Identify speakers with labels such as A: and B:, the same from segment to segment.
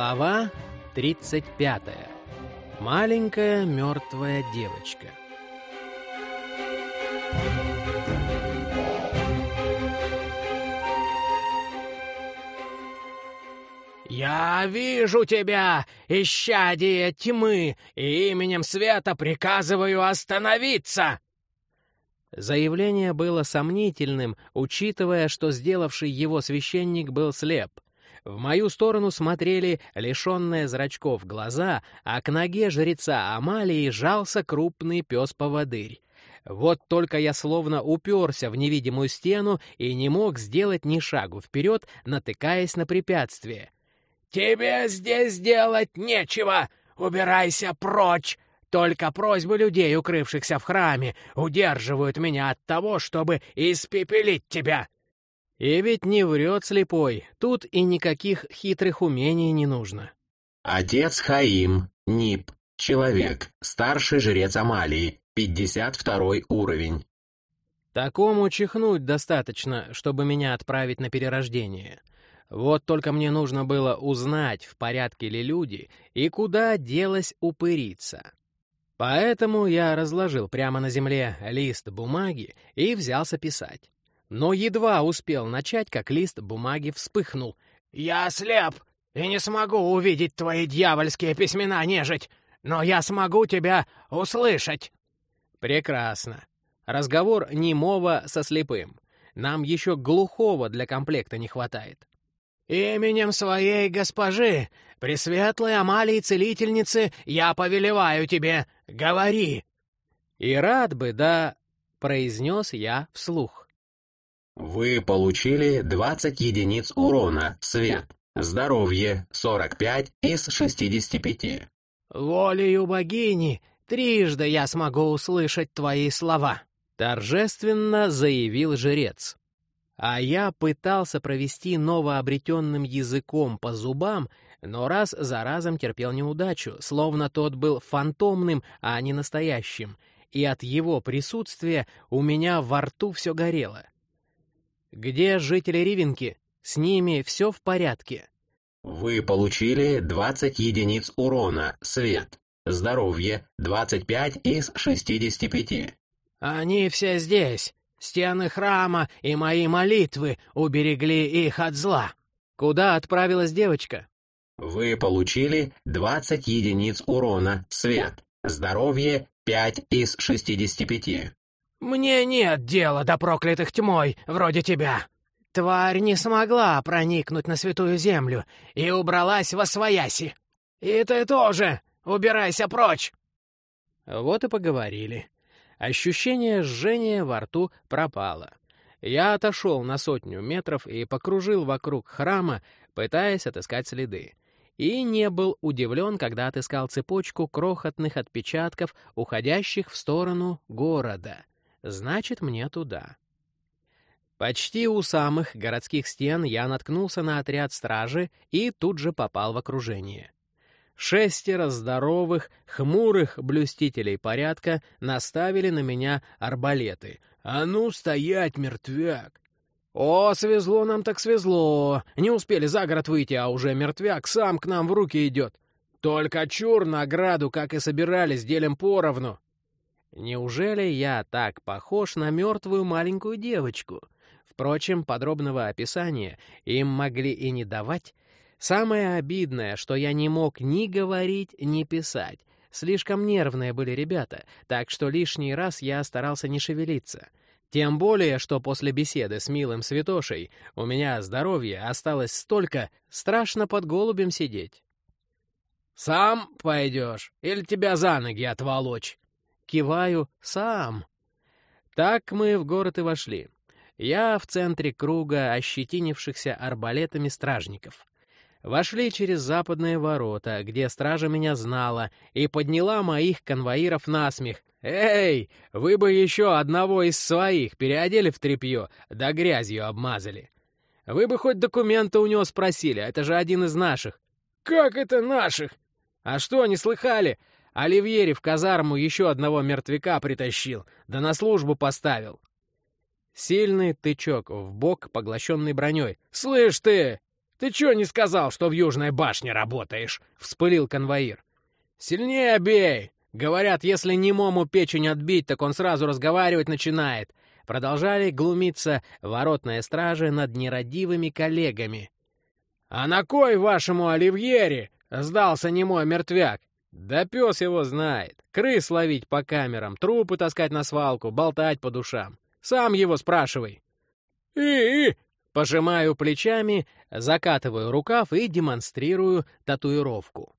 A: Глава 35. Маленькая мертвая девочка.
B: «Я вижу тебя, исчадие тьмы, и именем света приказываю остановиться!»
A: Заявление было сомнительным, учитывая, что сделавший его священник был слеп. В мою сторону смотрели лишенные зрачков глаза, а к ноге жреца Амалии жался крупный пес-поводырь. Вот только я словно уперся в невидимую стену и не мог сделать ни шагу вперед, натыкаясь на препятствие.
B: «Тебе здесь делать нечего! Убирайся прочь! Только просьбы людей, укрывшихся в храме, удерживают меня от того, чтобы испепелить тебя!»
A: И ведь не врет слепой, тут и никаких хитрых умений не нужно.
C: Отец Хаим, Нип, человек, старший жрец Амалии, 52 уровень.
A: Такому чихнуть достаточно, чтобы меня отправить на перерождение. Вот только мне нужно было узнать, в порядке ли люди и куда делась упырица. Поэтому я разложил прямо на земле лист бумаги и взялся писать но едва успел начать, как лист бумаги вспыхнул.
B: «Я слеп и не смогу увидеть твои дьявольские письмена, нежить, но я смогу тебя услышать!»
A: «Прекрасно. Разговор немого со слепым. Нам еще глухого для комплекта не хватает».
B: «Именем своей госпожи, Пресветлой Амалии Целительницы, я повелеваю тебе, говори!»
A: «И рад бы, да...» — произнес я вслух.
C: Вы получили 20 единиц урона, свет. Здоровье 45 из 65.
B: «Волею богини трижды я смогу услышать твои слова», —
A: торжественно заявил жрец. А я пытался провести новообретенным языком по зубам, но раз за разом терпел неудачу, словно тот был фантомным, а не настоящим, и от его присутствия у меня во рту все горело. Где жители Ривенки? С ними все в порядке.
C: Вы получили 20 единиц урона, свет. Здоровье 25 из 65.
B: Они все здесь. Стены храма и мои молитвы уберегли их от зла.
A: Куда отправилась девочка?
C: Вы получили 20 единиц урона, свет. Здоровье 5 из 65.
B: «Мне нет дела до проклятых тьмой, вроде тебя. Тварь не смогла проникнуть на святую землю и убралась во свояси. И ты тоже убирайся прочь!»
A: Вот и поговорили. Ощущение жжения во рту пропало. Я отошел на сотню метров и покружил вокруг храма, пытаясь отыскать следы. И не был удивлен, когда отыскал цепочку крохотных отпечатков, уходящих в сторону города. Значит, мне туда. Почти у самых городских стен я наткнулся на отряд стражи и тут же попал в окружение. Шестеро здоровых, хмурых блюстителей порядка наставили на меня арбалеты. «А ну, стоять, мертвяк!» «О, свезло нам так свезло! Не успели за город выйти, а уже мертвяк сам к нам в руки идет. Только чур награду, как и собирались, делим поровну!» Неужели я так похож на мертвую маленькую девочку? Впрочем, подробного описания им могли и не давать. Самое обидное, что я не мог ни говорить, ни писать. Слишком нервные были ребята, так что лишний раз я старался не шевелиться. Тем более, что после беседы с милым святошей у меня здоровье осталось столько, страшно под голубем сидеть. «Сам пойдешь? Или тебя за ноги отволочь?» Киваю «сам». Так мы в город и вошли. Я в центре круга ощетинившихся арбалетами стражников. Вошли через западные ворота, где стража меня знала, и подняла моих конвоиров на смех. «Эй, вы бы еще одного из своих переодели в тряпье, да грязью обмазали. Вы бы хоть документы у него спросили, это же один из наших». «Как это наших?» «А что, не слыхали? Оливьери в казарму еще одного мертвяка притащил, да на службу поставил. Сильный тычок в бок, поглощенный броней. «Слышь ты! «Ты чё не сказал, что в Южной башне работаешь?» — вспылил конвоир. «Сильнее бей! Говорят, если немому печень отбить, так он сразу разговаривать начинает». Продолжали глумиться воротные стражи над нерадивыми коллегами. «А на кой вашему Оливьере?» — сдался немой мертвяк. «Да пес его знает. Крыс ловить по камерам, трупы таскать на свалку, болтать по душам. Сам его спрашивай». «И-и!» Пожимаю плечами, закатываю рукав и демонстрирую татуировку.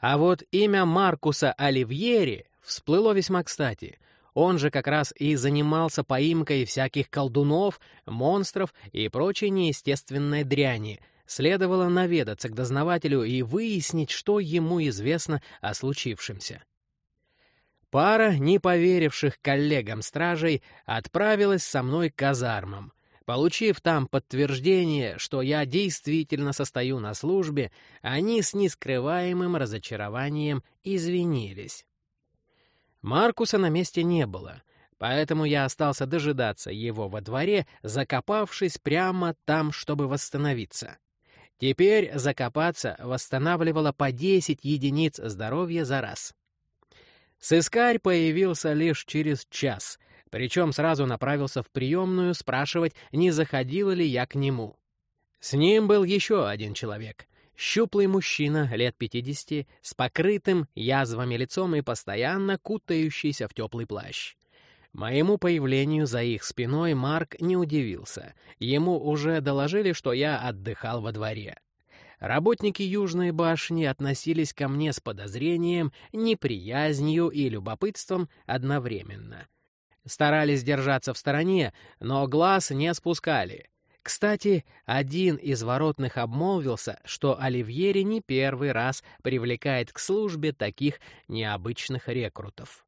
A: А вот имя Маркуса Оливьери всплыло весьма кстати. Он же как раз и занимался поимкой всяких колдунов, монстров и прочей неестественной дряни. Следовало наведаться к дознавателю и выяснить, что ему известно о случившемся. Пара, не поверивших коллегам стражей, отправилась со мной к казармам. Получив там подтверждение, что я действительно состою на службе, они с нескрываемым разочарованием извинились. Маркуса на месте не было, поэтому я остался дожидаться его во дворе, закопавшись прямо там, чтобы восстановиться. Теперь закопаться восстанавливало по 10 единиц здоровья за раз. Сыскарь появился лишь через час, причем сразу направился в приемную спрашивать, не заходила ли я к нему. С ним был еще один человек. Щуплый мужчина, лет пятидесяти, с покрытым язвами лицом и постоянно кутающийся в теплый плащ. Моему появлению за их спиной Марк не удивился. Ему уже доложили, что я отдыхал во дворе. Работники Южной башни относились ко мне с подозрением, неприязнью и любопытством одновременно. Старались держаться в стороне, но глаз не спускали. Кстати, один из воротных обмолвился, что Оливьери не первый раз привлекает к службе таких необычных рекрутов.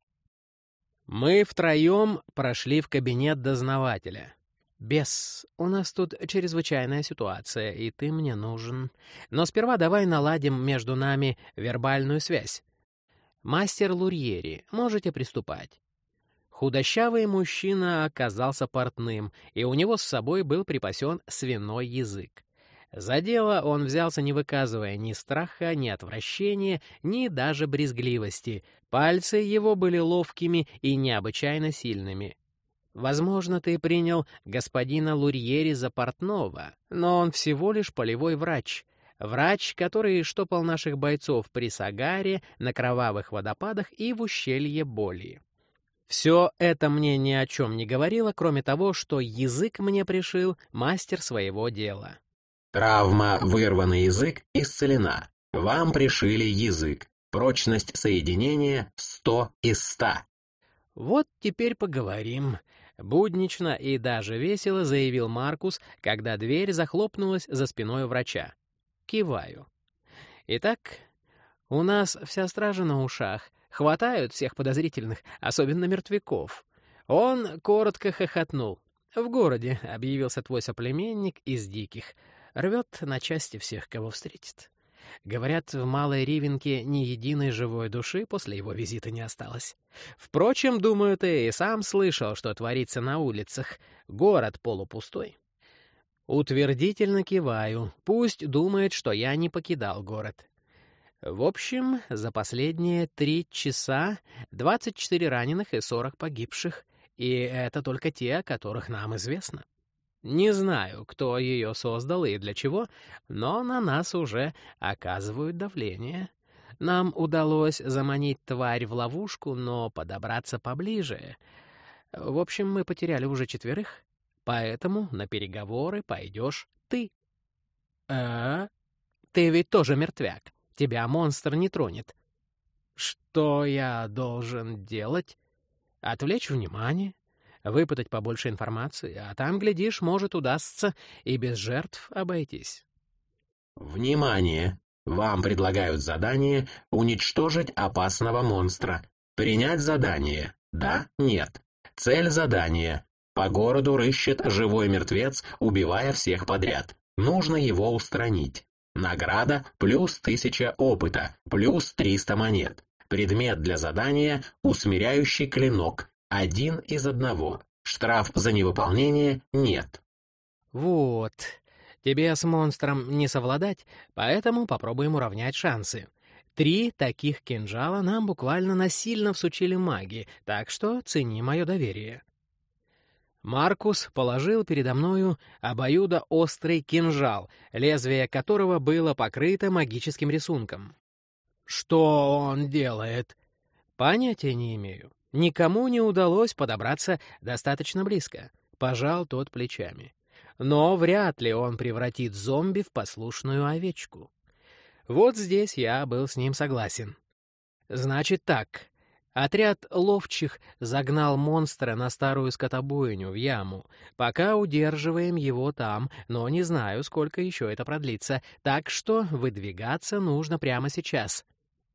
A: Мы втроем прошли в кабинет дознавателя. «Бес, у нас тут чрезвычайная ситуация, и ты мне нужен. Но сперва давай наладим между нами вербальную связь. Мастер Лурьери, можете приступать». Худощавый мужчина оказался портным, и у него с собой был припасен свиной язык. За дело он взялся, не выказывая ни страха, ни отвращения, ни даже брезгливости. Пальцы его были ловкими и необычайно сильными. Возможно, ты принял господина Лурьери за портного, но он всего лишь полевой врач. Врач, который штопал наших бойцов при Сагаре, на кровавых водопадах и в ущелье Боли. Все это мне ни о чем не говорило, кроме того, что язык мне пришил мастер своего дела.
C: Травма «вырванный язык» исцелена. Вам пришили язык. Прочность соединения 100 из 100.
A: Вот теперь поговорим. Буднично и даже весело заявил Маркус, когда дверь захлопнулась за спиной врача. Киваю. Итак, у нас вся стража на ушах, Хватают всех подозрительных, особенно мертвяков. Он коротко хохотнул. «В городе», — объявился твой соплеменник из диких. Рвет на части всех, кого встретит. Говорят, в Малой Ривенке ни единой живой души после его визита не осталось. Впрочем, думаю, ты и сам слышал, что творится на улицах. Город полупустой. Утвердительно киваю. Пусть думает, что я не покидал город. В общем, за последние три часа 24 раненых и 40 погибших, и это только те, о которых нам известно. Не знаю, кто ее создал и для чего, но на нас уже оказывают давление. Нам удалось заманить тварь в ловушку, но подобраться поближе. В общем, мы потеряли уже четверых, поэтому на переговоры пойдешь ты. А? Ты ведь тоже мертвяк. Тебя монстр не тронет. Что я должен делать? Отвлечь внимание, выпытать побольше информации, а там, глядишь, может, удастся и без жертв обойтись.
C: Внимание! Вам предлагают задание «Уничтожить опасного монстра». Принять задание? Да? Нет. Цель задания. По городу рыщет живой мертвец, убивая всех подряд. Нужно его устранить. Награда плюс 1000 опыта, плюс 300 монет. Предмет для задания «Усмиряющий клинок». Один из одного. Штраф за невыполнение нет.
A: Вот. Тебе с монстром не совладать, поэтому попробуем уравнять шансы. Три таких кинжала нам буквально насильно всучили маги, так что цени мое доверие. Маркус положил передо мною обоюдоострый кинжал, лезвие которого было покрыто магическим рисунком. Что он делает? Понятия не имею. Никому не удалось подобраться достаточно близко. Пожал тот плечами. Но вряд ли он превратит зомби в послушную овечку. Вот здесь я был с ним согласен. Значит так, Отряд ловчих загнал монстра на старую скотобойню в яму. Пока удерживаем его там, но не знаю, сколько еще это продлится, так что выдвигаться нужно прямо сейчас.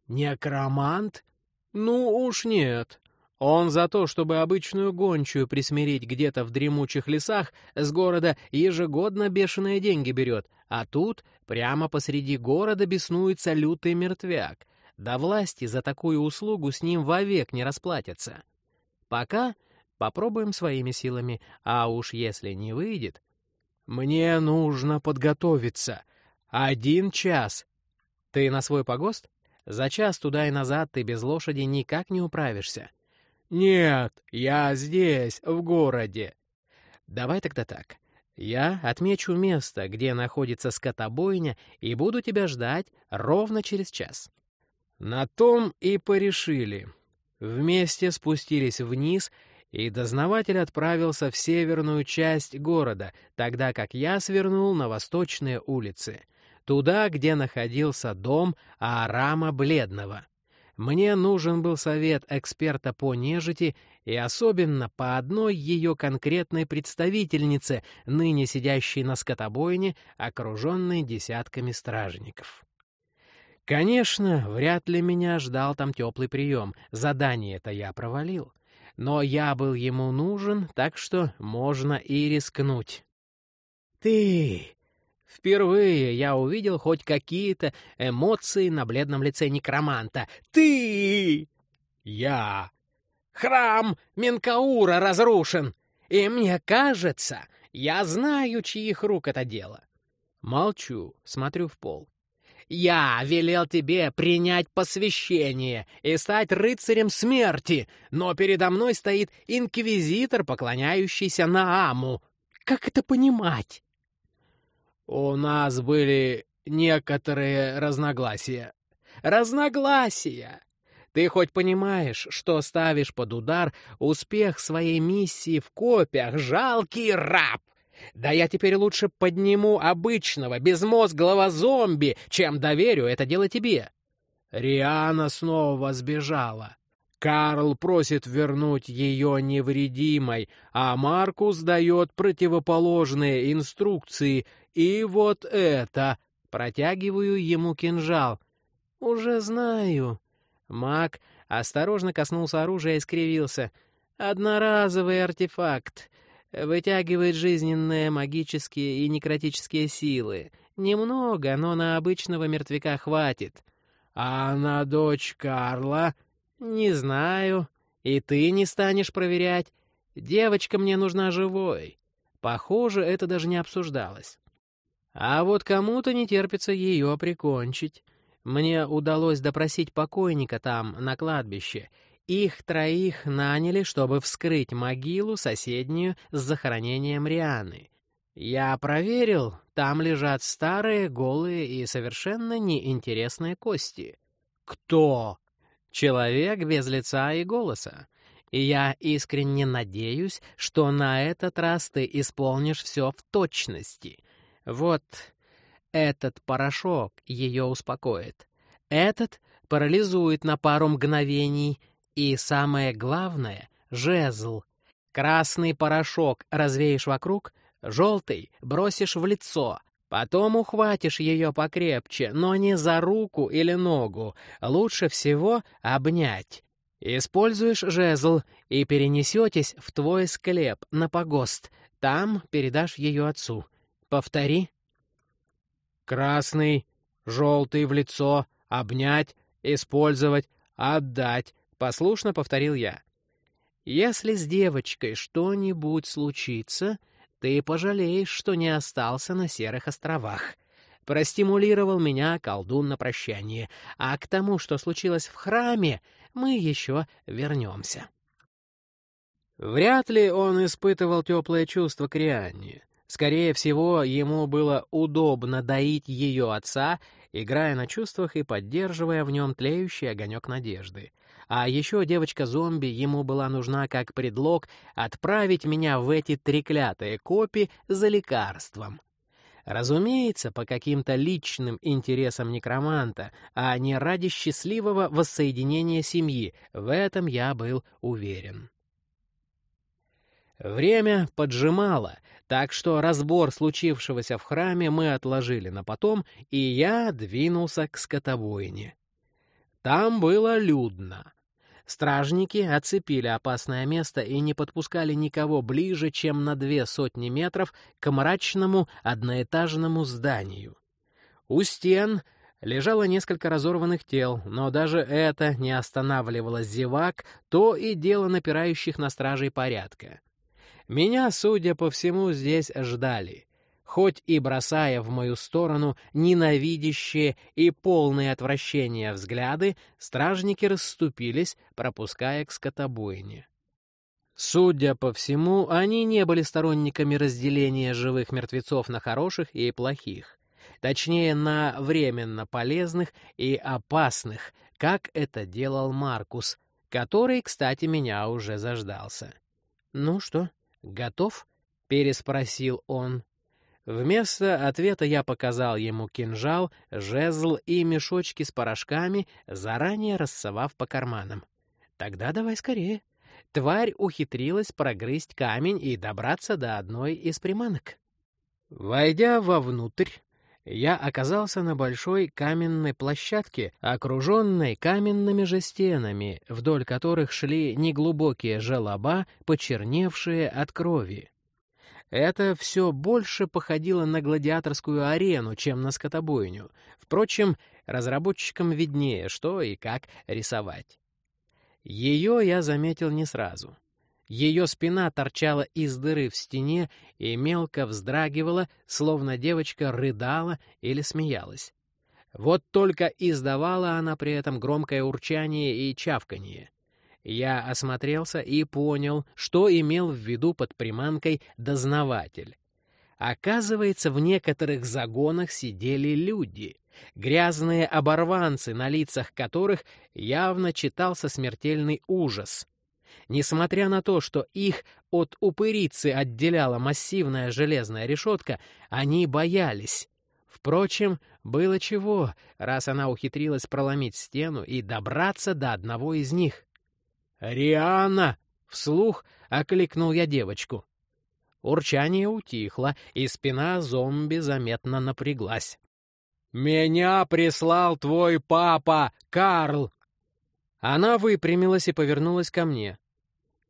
A: Некромант? Ну уж нет. Он за то, чтобы обычную гончую присмирить где-то в дремучих лесах, с города ежегодно бешеные деньги берет, а тут прямо посреди города беснуется лютый мертвяк — до власти за такую услугу с ним вовек не расплатятся. Пока попробуем своими силами, а уж если не выйдет... Мне нужно подготовиться. Один час. Ты на свой погост? За час туда и назад ты без лошади никак не управишься. Нет, я здесь, в городе. Давай тогда так. Я отмечу место, где находится скотобойня, и буду тебя ждать ровно через час. На том и порешили. Вместе спустились вниз, и дознаватель отправился в северную часть города, тогда как я свернул на восточные улицы, туда, где находился дом Аарама Бледного. Мне нужен был совет эксперта по нежити и особенно по одной ее конкретной представительнице, ныне сидящей на скотобойне, окруженной десятками стражников. Конечно, вряд ли меня ждал там теплый прием, задание-то я провалил. Но я был ему нужен, так что можно и рискнуть. «Ты!» Впервые я увидел хоть какие-то эмоции на бледном лице некроманта. «Ты!» «Я!» «Храм Менкаура разрушен, и мне кажется, я знаю, чьих рук это дело». Молчу, смотрю в пол. Я велел тебе принять посвящение и стать рыцарем смерти, но передо мной стоит инквизитор, поклоняющийся Нааму. Как это понимать? У нас были некоторые разногласия. Разногласия! Ты хоть понимаешь, что ставишь под удар успех своей миссии в копиях, жалкий раб? Да я теперь лучше подниму обычного, безмозглого зомби, чем доверю это дело тебе. Риана снова сбежала. Карл просит вернуть ее невредимой, а Маркус дает противоположные инструкции. И вот это... Протягиваю ему кинжал. «Уже знаю». Маг осторожно коснулся оружия и скривился. «Одноразовый артефакт вытягивает жизненные магические и некротические силы. Немного, но на обычного мертвяка хватит. А на дочь Карла? Не знаю. И ты не станешь проверять. Девочка мне нужна живой. Похоже, это даже не обсуждалось. А вот кому-то не терпится ее прикончить. Мне удалось допросить покойника там, на кладбище, их троих наняли, чтобы вскрыть могилу, соседнюю с захоронением Рианы. Я проверил, там лежат старые, голые и совершенно неинтересные кости. Кто? Человек без лица и голоса. И я искренне надеюсь, что на этот раз ты исполнишь все в точности. Вот этот порошок ее успокоит. Этот парализует на пару мгновений — и самое главное — жезл. Красный порошок развеешь вокруг, желтый бросишь в лицо, потом ухватишь ее покрепче, но не за руку или ногу, лучше всего обнять. Используешь жезл и перенесетесь в твой склеп на погост. Там передашь ее отцу. Повтори. Красный, желтый в лицо, обнять, использовать, отдать, Послушно повторил я. Если с девочкой что-нибудь случится, ты пожалеешь, что не остался на Серых островах. Простимулировал меня колдун на прощание, а к тому, что случилось в храме, мы еще вернемся. Вряд ли он испытывал теплое чувство к Рианне. Скорее всего, ему было удобно доить ее отца, играя на чувствах и поддерживая в нем тлеющий огонек надежды. А еще девочка-зомби ему была нужна как предлог отправить меня в эти треклятые копи за лекарством. Разумеется, по каким-то личным интересам некроманта, а не ради счастливого воссоединения семьи, в этом я был уверен. Время поджимало, так что разбор случившегося в храме мы отложили на потом, и я двинулся к скотобойне. Там было людно. Стражники оцепили опасное место и не подпускали никого ближе, чем на две сотни метров к мрачному одноэтажному зданию. У стен лежало несколько разорванных тел, но даже это не останавливало зевак, то и дело напирающих на стражей порядка. Меня, судя по всему, здесь ждали хоть и бросая в мою сторону ненавидящие и полные отвращения взгляды, стражники расступились, пропуская к скотобойне. Судя по всему, они не были сторонниками разделения живых мертвецов на хороших и плохих. Точнее, на временно полезных и опасных, как это делал Маркус, который, кстати, меня уже заждался. «Ну что, готов?» — переспросил он. Вместо ответа я показал ему кинжал, жезл и мешочки с порошками, заранее рассовав по карманам. «Тогда давай скорее». Тварь ухитрилась прогрызть камень и добраться до одной из приманок. Войдя вовнутрь, я оказался на большой каменной площадке, окруженной каменными же стенами, вдоль которых шли неглубокие желоба, почерневшие от крови. Это все больше походило на гладиаторскую арену, чем на скотобойню. Впрочем, разработчикам виднее, что и как рисовать. Ее я заметил не сразу. Ее спина торчала из дыры в стене и мелко вздрагивала, словно девочка рыдала или смеялась. Вот только издавала она при этом громкое урчание и чавканье. Я осмотрелся и понял, что имел в виду под приманкой дознаватель. Оказывается, в некоторых загонах сидели люди, грязные оборванцы, на лицах которых явно читался смертельный ужас. Несмотря на то, что их от упырицы отделяла массивная железная решетка, они боялись. Впрочем, было чего, раз она ухитрилась проломить стену и добраться до одного из них. «Риана!» — вслух окликнул я девочку. Урчание утихло, и спина зомби заметно напряглась. «Меня прислал твой папа, Карл!» Она выпрямилась и повернулась ко мне.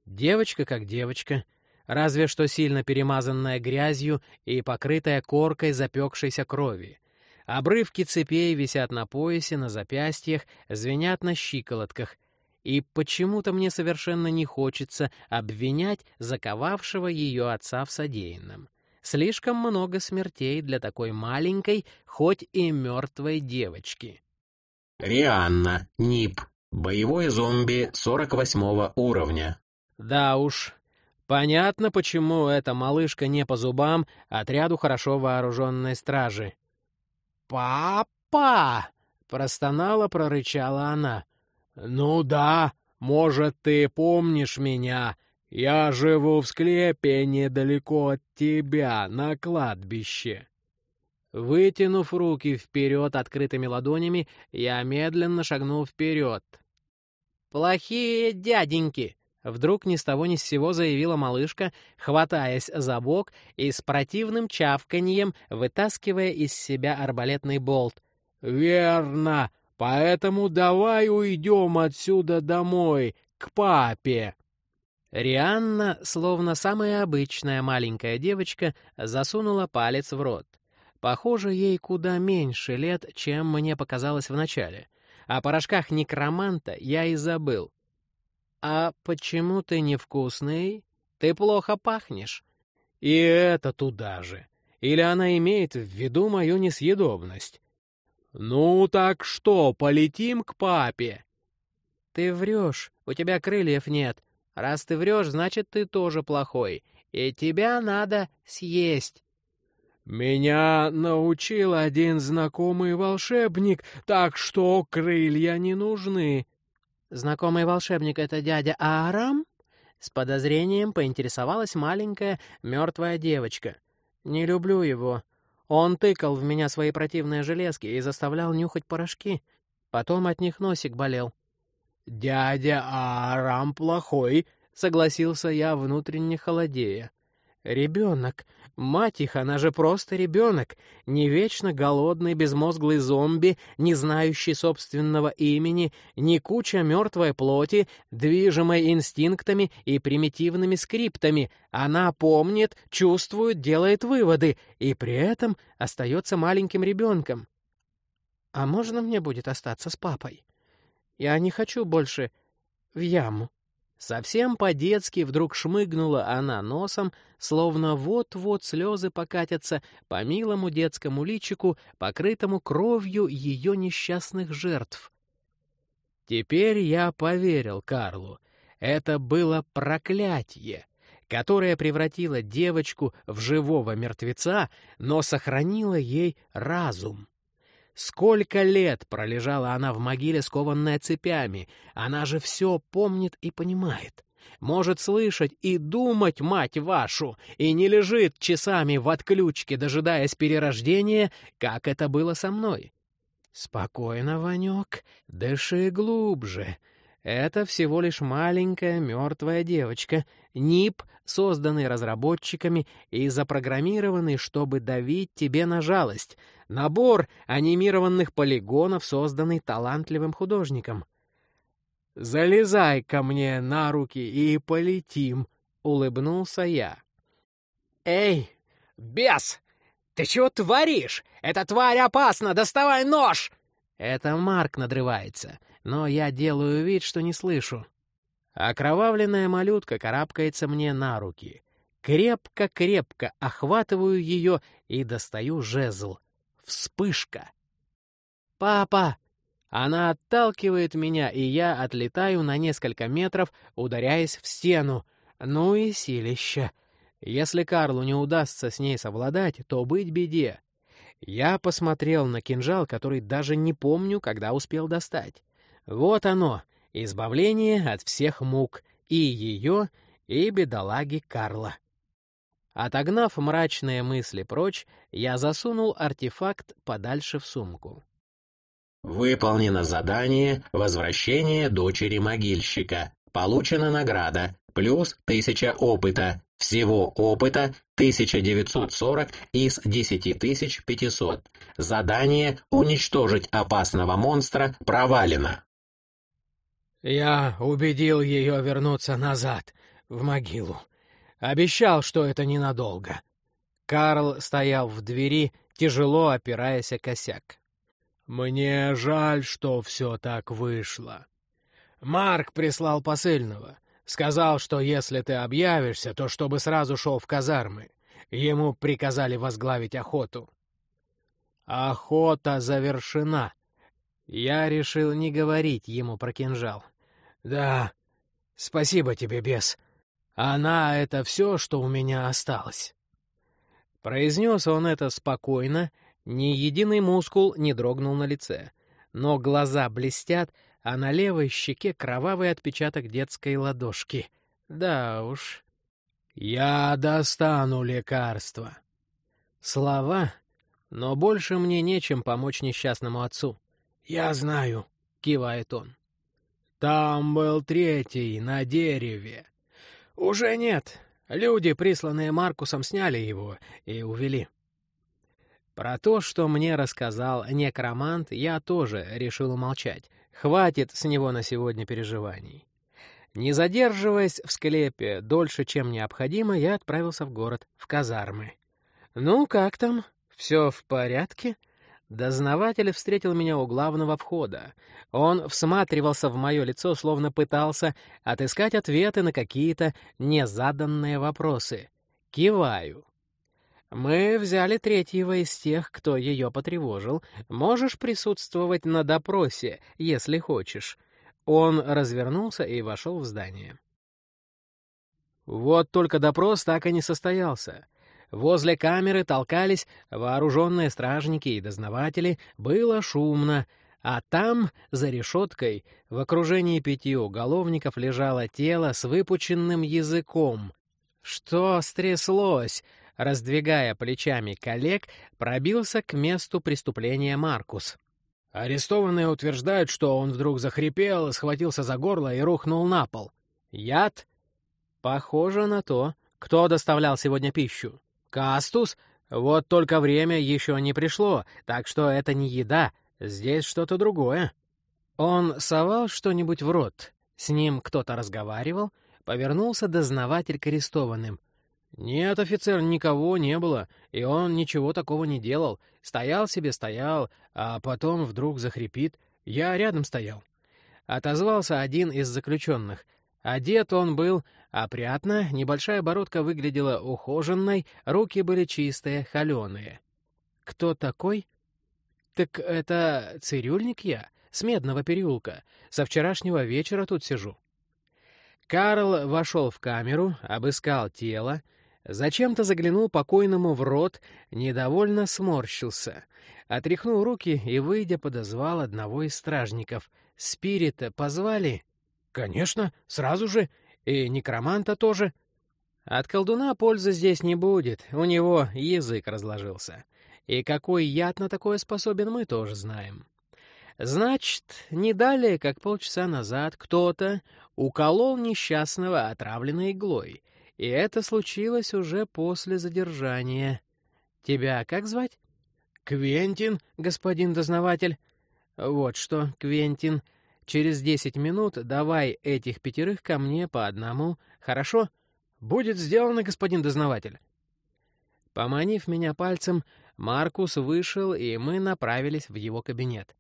A: Девочка как девочка, разве что сильно перемазанная грязью и покрытая коркой запекшейся крови. Обрывки цепей висят на поясе, на запястьях, звенят на щиколотках, и почему-то мне совершенно не хочется обвинять заковавшего ее отца в содеянном. Слишком много смертей для такой маленькой, хоть и мертвой девочки.
C: Рианна, НИП, боевой зомби 48 уровня.
A: Да уж, понятно, почему эта малышка не по зубам отряду хорошо вооруженной стражи. «Папа!» — простонала, прорычала она. «Ну да, может, ты помнишь меня. Я живу в склепе недалеко от тебя, на кладбище». Вытянув руки вперед открытыми ладонями, я медленно шагнул вперед. «Плохие дяденьки!» — вдруг ни с того ни с сего заявила малышка, хватаясь за бок и с противным чавканьем вытаскивая из себя арбалетный болт. «Верно! Поэтому давай уйдем отсюда домой, к папе». Рианна, словно самая обычная маленькая девочка, засунула палец в рот. Похоже, ей куда меньше лет, чем мне показалось вначале. О порошках некроманта я и забыл. «А почему ты невкусный? Ты плохо пахнешь». И это туда же. Или она имеет в виду мою несъедобность? «Ну так что, полетим к папе?»
B: «Ты врешь, у тебя крыльев нет. Раз ты врешь, значит, ты тоже плохой, и тебя надо съесть».
A: «Меня научил один знакомый волшебник, так что крылья не нужны».
B: «Знакомый волшебник — это дядя Арам?» С подозрением поинтересовалась маленькая мертвая девочка. «Не люблю его. Он тыкал в меня свои противные железки и заставлял нюхать порошки. Потом от них носик болел.
A: «Дядя Арам плохой», — согласился я, внутренне холодея.
B: «Ребенок. Мать их, она же просто ребенок. Не вечно голодный, безмозглый зомби, не знающий собственного имени, не куча мертвой плоти, движимой инстинктами и примитивными скриптами. Она помнит, чувствует, делает выводы, и при этом остается маленьким ребенком. А можно мне будет остаться с папой? Я не хочу больше в яму».
A: Совсем по-детски вдруг шмыгнула она носом, словно вот-вот слезы покатятся по милому детскому личику, покрытому кровью ее несчастных жертв. Теперь я поверил Карлу. Это было проклятие, которое превратило девочку в живого мертвеца, но сохранило ей разум. Сколько лет пролежала она в могиле, скованная цепями. Она же все помнит и понимает. Может слышать и думать, мать вашу, и не лежит часами в отключке, дожидаясь перерождения, как это было со мной. Спокойно, Ванек, дыши глубже. Это всего лишь маленькая мертвая девочка, НИП, созданный разработчиками и запрограммированный, чтобы давить тебе на жалость — Набор анимированных полигонов, созданный талантливым художником. «Залезай ко мне на руки и полетим», — улыбнулся я.
B: «Эй, бес! Ты чего творишь? Эта тварь опасна! Доставай нож!»
A: Это Марк надрывается, но я делаю вид, что не слышу. Окровавленная малютка карабкается мне на руки. Крепко-крепко охватываю ее и достаю жезл. Вспышка. «Папа!» Она отталкивает меня, и я отлетаю на несколько метров, ударяясь в стену. Ну и силища. Если Карлу не удастся с ней совладать, то быть беде. Я посмотрел на кинжал, который даже не помню, когда успел достать. Вот оно, избавление от всех мук, и ее, и бедолаги Карла. Отогнав мрачные мысли прочь, я засунул артефакт подальше в сумку.
C: Выполнено задание «Возвращение дочери могильщика». Получена награда, плюс 1000 опыта. Всего опыта 1940 из 10500. Задание «Уничтожить опасного монстра» провалено.
A: Я убедил ее вернуться назад, в могилу. Обещал, что это ненадолго. Карл стоял в двери, тяжело опираясь о косяк. «Мне жаль, что все так вышло. Марк прислал посыльного. Сказал, что если ты объявишься, то чтобы сразу шел в казармы. Ему приказали возглавить охоту. Охота завершена. Я решил не говорить ему про кинжал. Да, спасибо тебе, бес. Она — это все, что у меня осталось. Произнес он это спокойно, ни единый мускул не дрогнул на лице, но глаза блестят, а на левой щеке кровавый отпечаток детской ладошки. Да уж. «Я достану лекарство». Слова, но больше мне нечем помочь несчастному отцу. «Я знаю», — кивает он. «Там был третий, на дереве. «Уже нет. Люди, присланные Маркусом, сняли его и увели». Про то, что мне рассказал некромант, я тоже решил умолчать. Хватит с него на сегодня переживаний. Не задерживаясь в склепе дольше, чем необходимо, я отправился в город, в казармы. «Ну, как там? Все в порядке?» Дознаватель встретил меня у главного входа. Он всматривался в мое лицо, словно пытался отыскать ответы на какие-то незаданные вопросы. Киваю. Мы взяли третьего из тех, кто ее потревожил. Можешь присутствовать на допросе, если хочешь. Он развернулся и вошел в здание. Вот только допрос так и не состоялся. Возле камеры толкались вооруженные стражники и дознаватели, было шумно, а там, за решеткой, в окружении пяти уголовников лежало тело с выпученным языком. Что стряслось? Раздвигая плечами коллег, пробился к месту преступления Маркус. Арестованные утверждают, что он вдруг захрипел, схватился за горло и рухнул на пол. Яд? Похоже на то. Кто доставлял сегодня пищу? Кастус? Вот только время еще не пришло, так что это не еда, здесь что-то другое. Он совал что-нибудь в рот. С ним кто-то разговаривал, повернулся дознаватель к арестованным. «Нет, офицер, никого не было, и он ничего такого не делал. Стоял себе, стоял, а потом вдруг захрипит. Я рядом стоял». Отозвался один из заключенных. Одет он был опрятно, небольшая бородка выглядела ухоженной, руки были чистые, холеные. «Кто такой?» «Так это цирюльник я, с Медного переулка. Со вчерашнего вечера тут сижу». Карл вошел в камеру, обыскал тело, Зачем-то заглянул покойному в рот, недовольно сморщился. Отряхнул руки и, выйдя, подозвал одного из стражников. «Спирита позвали?» «Конечно, сразу же. И некроманта тоже». От колдуна пользы здесь не будет, у него язык разложился. И какой яд на такое способен, мы тоже знаем. Значит, не далее, как полчаса назад, кто-то уколол несчастного отравленной иглой — и это случилось уже после задержания. Тебя как звать? Квентин, господин дознаватель. Вот что, Квентин, через десять минут давай этих пятерых ко мне по одному, хорошо? Будет сделано, господин дознаватель. Поманив меня пальцем, Маркус вышел, и мы направились в его кабинет.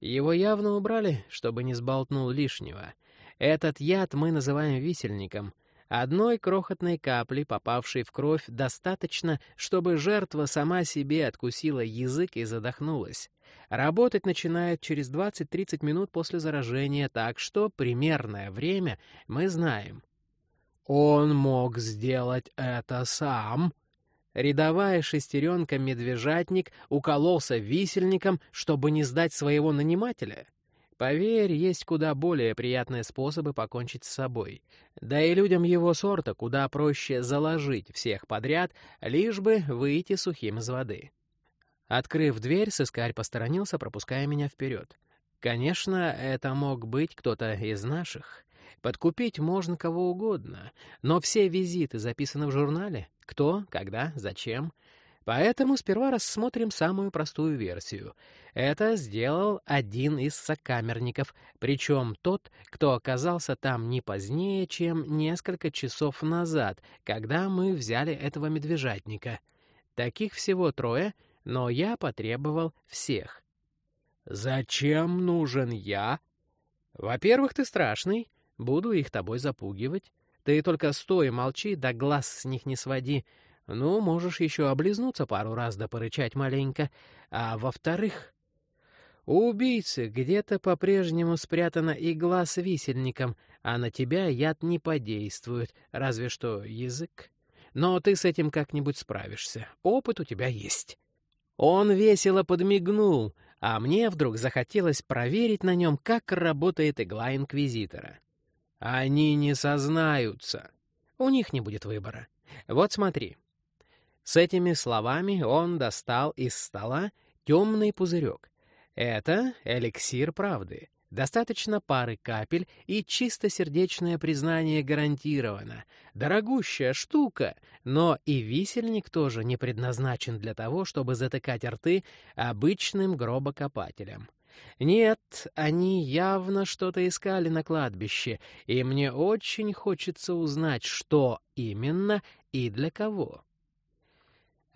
A: Его явно убрали, чтобы не сболтнул лишнего. Этот яд мы называем висельником — Одной крохотной капли, попавшей в кровь, достаточно, чтобы жертва сама себе откусила язык и задохнулась. Работать начинает через 20-30 минут после заражения, так что примерное время мы знаем. Он мог сделать это сам. Рядовая шестеренка-медвежатник укололся висельником, чтобы не сдать своего нанимателя. Поверь, есть куда более приятные способы покончить с собой. Да и людям его сорта куда проще заложить всех подряд, лишь бы выйти сухим из воды. Открыв дверь, сыскарь посторонился, пропуская меня вперед. Конечно, это мог быть кто-то из наших. Подкупить можно кого угодно, но все визиты записаны в журнале. Кто, когда, зачем — Поэтому сперва рассмотрим самую простую версию. Это сделал один из сокамерников, причем тот, кто оказался там не позднее, чем несколько часов назад, когда мы взяли этого медвежатника. Таких всего трое, но я потребовал всех. «Зачем нужен я?» «Во-первых, ты страшный. Буду их тобой запугивать. Ты только стой молчи, да глаз с них не своди. Ну, можешь еще облизнуться пару раз да порычать маленько. А во-вторых, у убийцы где-то по-прежнему спрятана игла с висельником, а на тебя яд не подействует, разве что язык. Но ты с этим как-нибудь справишься. Опыт у тебя есть. Он весело подмигнул, а мне вдруг захотелось проверить на нем, как работает игла Инквизитора. Они не сознаются. У них не будет выбора. Вот смотри. С этими словами он достал из стола темный пузырек. Это эликсир правды. Достаточно пары капель, и чистосердечное признание гарантировано. Дорогущая штука, но и висельник тоже не предназначен для того, чтобы затыкать рты обычным гробокопателям. Нет, они явно что-то искали на кладбище, и мне очень хочется узнать, что именно и для кого.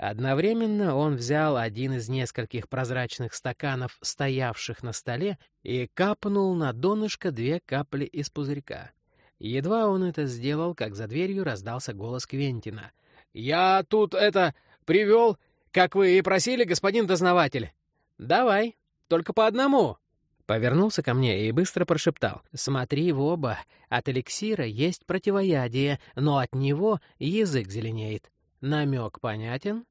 A: Одновременно он взял один из нескольких прозрачных стаканов, стоявших на столе, и капнул на донышко две капли из пузырька. Едва он это сделал, как за дверью раздался голос Квентина. «Я тут это привел, как вы и просили, господин дознаватель». «Давай, только по одному». Повернулся ко мне и быстро прошептал. «Смотри в оба. От эликсира есть противоядие, но от него язык зеленеет. Намек понятен?»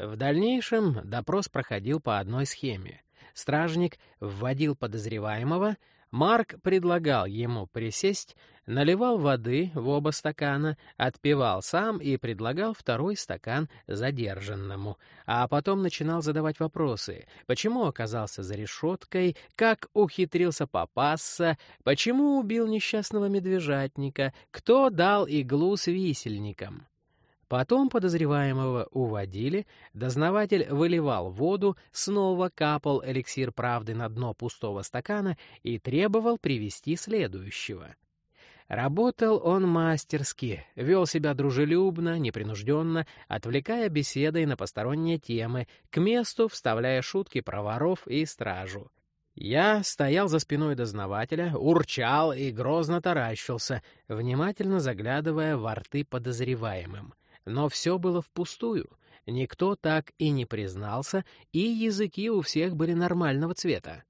A: В дальнейшем допрос проходил по одной схеме. Стражник вводил подозреваемого, Марк предлагал ему присесть, наливал воды в оба стакана, отпивал сам и предлагал второй стакан задержанному, а потом начинал задавать вопросы. Почему оказался за решеткой, как ухитрился попасться, почему убил несчастного медвежатника, кто дал иглу с висельником. Потом подозреваемого уводили, дознаватель выливал воду, снова капал эликсир правды на дно пустого стакана и требовал привести следующего. Работал он мастерски, вел себя дружелюбно, непринужденно, отвлекая беседой на посторонние темы, к месту вставляя шутки про воров и стражу. Я стоял за спиной дознавателя, урчал и грозно таращился, внимательно заглядывая во рты подозреваемым. Но все было впустую. Никто так и не признался, и языки у всех были нормального цвета.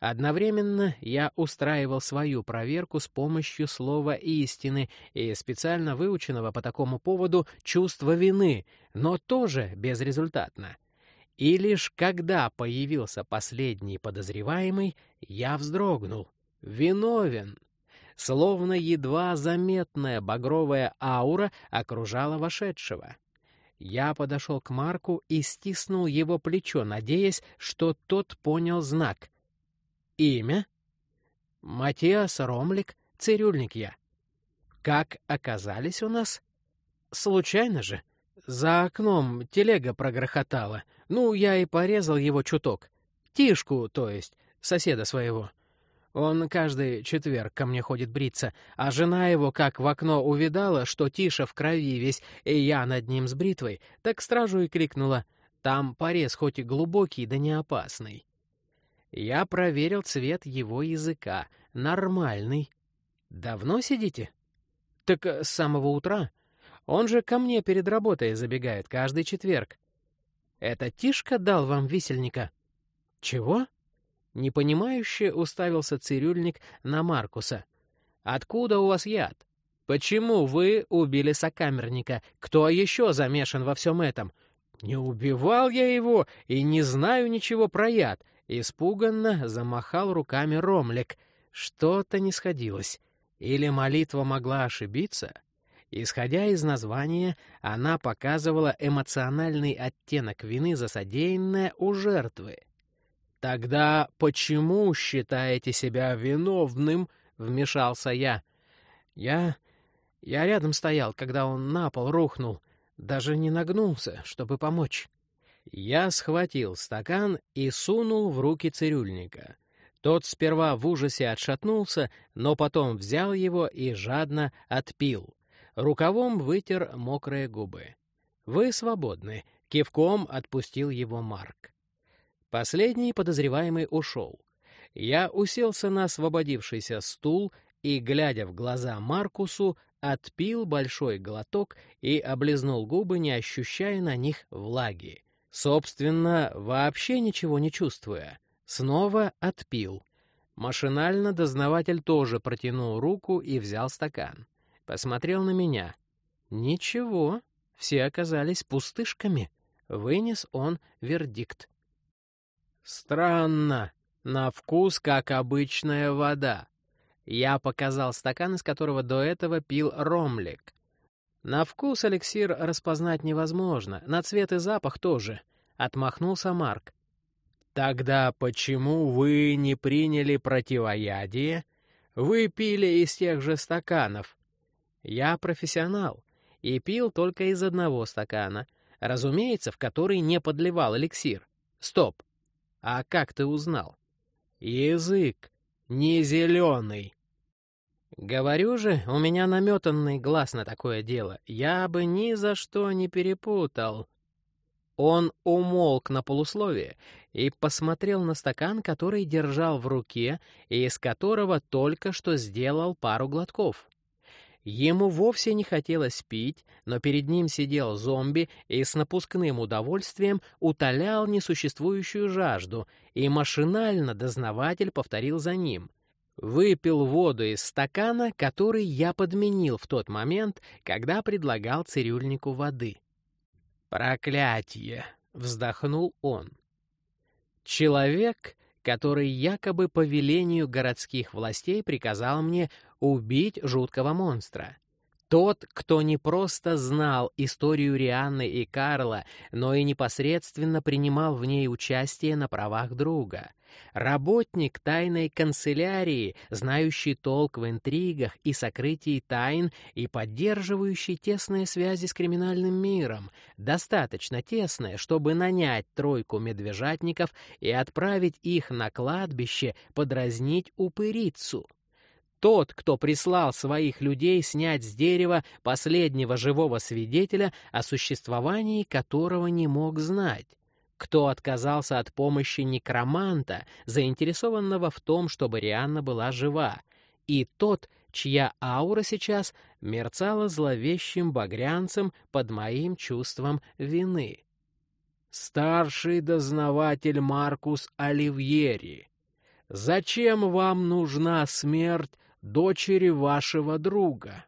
A: Одновременно я устраивал свою проверку с помощью слова истины и специально выученного по такому поводу чувства вины, но тоже безрезультатно. И лишь когда появился последний подозреваемый, я вздрогнул. Виновен. Словно едва заметная багровая аура окружала вошедшего. Я подошел к Марку и стиснул его плечо, надеясь, что тот понял знак. Имя? Матиас Ромлик, цирюльник я. Как оказались у нас? Случайно же. За окном телега прогрохотала. Ну, я и порезал его чуток. Тишку, то есть, соседа своего. Он каждый четверг ко мне ходит бриться, а жена его как в окно увидала, что Тиша в крови весь, и я над ним с бритвой, так стражу и крикнула. Там порез хоть и глубокий, да не опасный. Я проверил цвет его языка. Нормальный. Давно сидите? Так э, с самого утра. Он же ко мне перед работой забегает каждый четверг. Это Тишка дал вам висельника? Чего? Непонимающе уставился цирюльник на Маркуса. «Откуда у вас яд? Почему вы убили сокамерника? Кто еще замешан во всем этом?» «Не убивал я его и не знаю ничего про яд», — испуганно замахал руками Ромлик. Что-то не сходилось. Или молитва могла ошибиться? Исходя из названия, она показывала эмоциональный оттенок вины за содеянное у жертвы. «Тогда почему считаете себя виновным?» — вмешался я. «Я... я рядом стоял, когда он на пол рухнул, даже не нагнулся, чтобы помочь». Я схватил стакан и сунул в руки цирюльника. Тот сперва в ужасе отшатнулся, но потом взял его и жадно отпил. Рукавом вытер мокрые губы. «Вы свободны», — кивком отпустил его Марк. Последний подозреваемый ушел. Я уселся на освободившийся стул и, глядя в глаза Маркусу, отпил большой глоток и облизнул губы, не ощущая на них влаги. Собственно, вообще ничего не чувствуя. Снова отпил. Машинально дознаватель тоже протянул руку и взял стакан. Посмотрел на меня. Ничего, все оказались пустышками. Вынес он вердикт. Странно. На вкус, как обычная вода. Я показал стакан, из которого до этого пил ромлик. На вкус эликсир распознать невозможно, на цвет и запах тоже. Отмахнулся Марк. Тогда почему вы не приняли противоядие? Вы пили из тех же стаканов. Я профессионал и пил только из одного стакана, разумеется, в который не подливал эликсир. Стоп. А как ты узнал? Язык не зеленый. Говорю же, у меня наметанный глаз на такое дело. Я бы ни за что не перепутал. Он умолк на полусловие и посмотрел на стакан, который держал в руке и из которого только что сделал пару глотков. Ему вовсе не хотелось пить, но перед ним сидел зомби и с напускным удовольствием утолял несуществующую жажду, и машинально дознаватель повторил за ним. Выпил воду из стакана, который я подменил в тот момент, когда предлагал цирюльнику воды. «Проклятье!» — вздохнул он. Человек, который якобы по велению городских властей приказал мне убить жуткого монстра. Тот, кто не просто знал историю Рианны и Карла, но и непосредственно принимал в ней участие на правах друга. Работник тайной канцелярии, знающий толк в интригах и сокрытии тайн и поддерживающий тесные связи с криминальным миром, достаточно тесные, чтобы нанять тройку медвежатников и отправить их на кладбище подразнить упырицу. Тот, кто прислал своих людей снять с дерева последнего живого свидетеля, о существовании которого не мог знать. Кто отказался от помощи некроманта, заинтересованного в том, чтобы Рианна была жива, и тот, чья аура сейчас мерцала зловещим багрянцем под моим чувством вины. Старший дознаватель Маркус Оливьери, зачем вам нужна смерть дочери вашего друга?